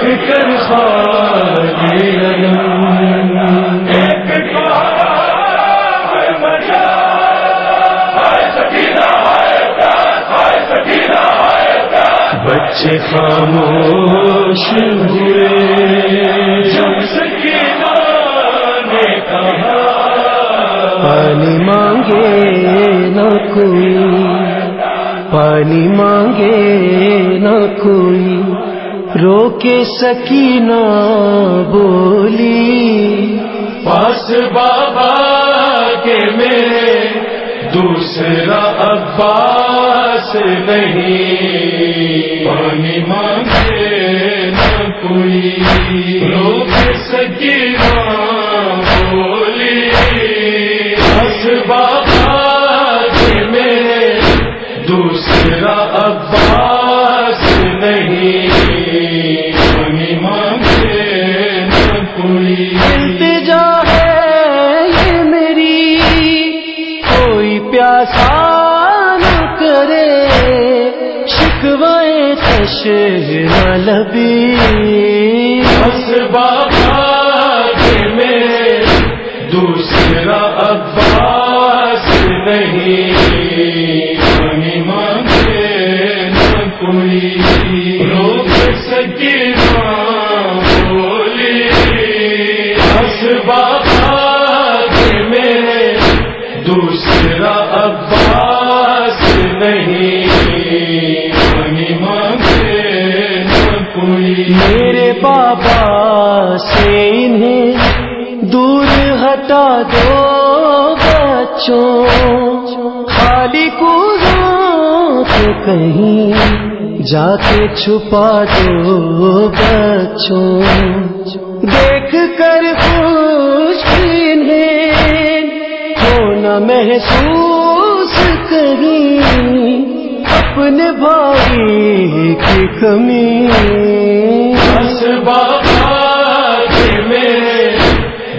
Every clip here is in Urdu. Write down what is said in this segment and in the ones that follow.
دیکھ کر بچے خاموش ہوئے۔ جب سکینہ نے کہا پانی مانگے نہ کوئی۔ پانی مانگے نہ کوئی۔ روکے سکینہ بولی۔ پاس بابا کے میرے دوسرا عباس نہیں۔ دوسرا عباس نہیں التجا ہے یہ میری کوئی پیاسا نہ کرے۔ شکوائے تش نہ لبی۔ بس بابا میں دوسرا عباس نہیں۔ دوسرا عباس نہیں کوئی۔ میرے بابا سے انہیں دور ہٹا دو بچوں۔ خالی کو کہیں جا کے چھپا دو بچوں۔ دیکھ کر خوش اپنے بھائی کی کمی۔ میں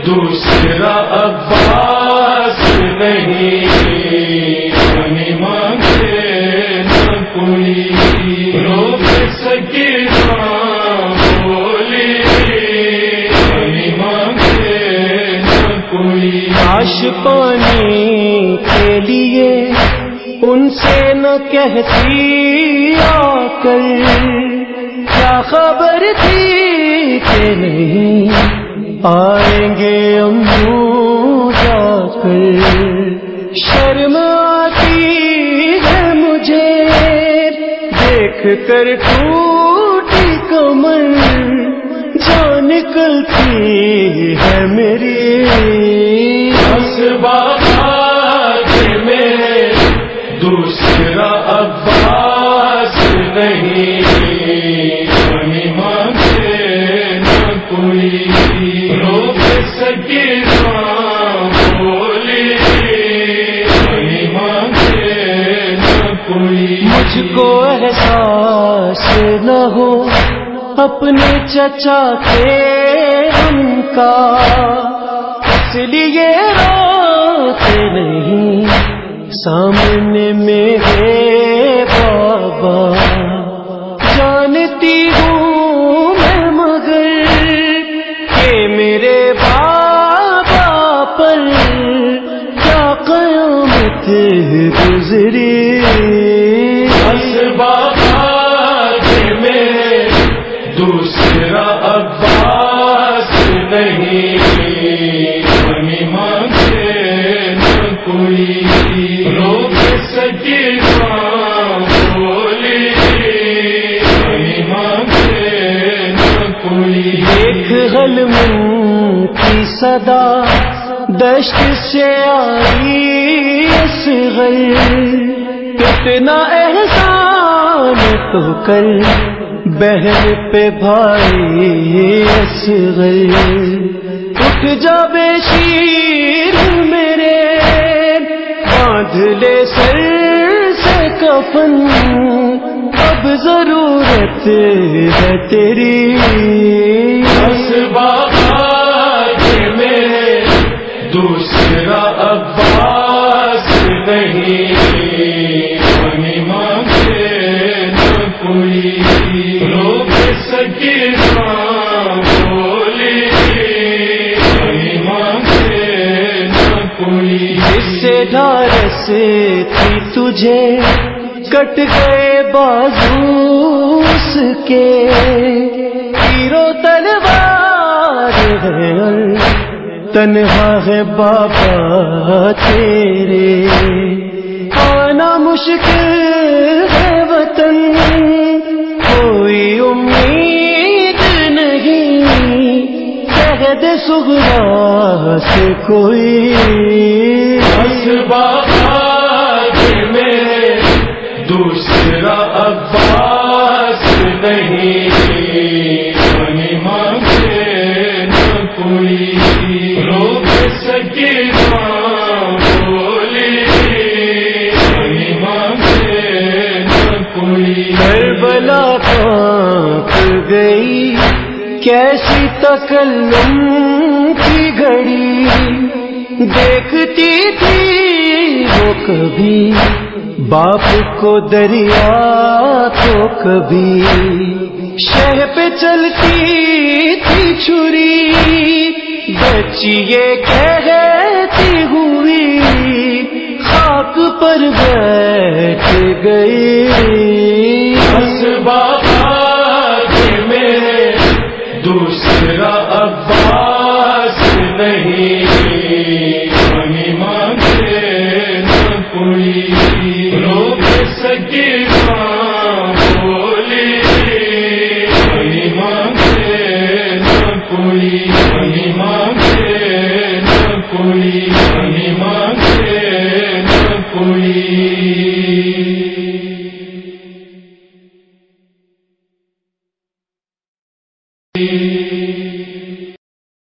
دوسرا عباس نہیں۔ پانی مانگے نہ کوئی۔ روک سکے بولی مانگے نہ کوئی۔ کاش پانی کے لیے ان سے نہ کہتی آ کر کیا خبر تھی کہ نہیں؟ آئیں گے امو جا کر شرم آتی ہے مجھے، دیکھ کر ٹوٹی کمر، جان نکلتی ہے میری۔ بس نہیں پانی مانگے نہ کوئی روک سکے بولی پانی مانگے نہ کوئی مجھ کو احساس نہ ہو، اپنے چچا کے ان کا۔ اس لیے روتے نہیں، سامنے میرے بابا۔ قیامت گزری۔ میں دوسرا عباس نہیں۔ کوئی۔ روک سکے ایک حل من کی صدا دشت سے آئی۔ کتنا احسان تو کر بہن پہ بھائی اصغر اٹھ جا بے شیر میرے، باندھ لے سر سے کفن، اب ضرورت ہے تیری۔ بس بابا میں دوسرا سے ڈھارس تھی تجھے، کٹ گئے بازو اس کے۔ تیرو تلوار ہے تنہا ہے بابا تیرے۔ آنا مشکل ہے وطن، کوئی امید نہیں۔ شہد سگرا سے کوئی اسباب میں دوسرا عباس نہیں کوئی روک سکے نہ بولی گئی کیسی تکلم دیکھتی تھی وہ کبھی، باپ کو دریا تو کبھی۔ شہ پہ چلتی تھی چھری، بچی یہ کہتی ہوئی، خاک پر بیٹھ گئی۔ نہ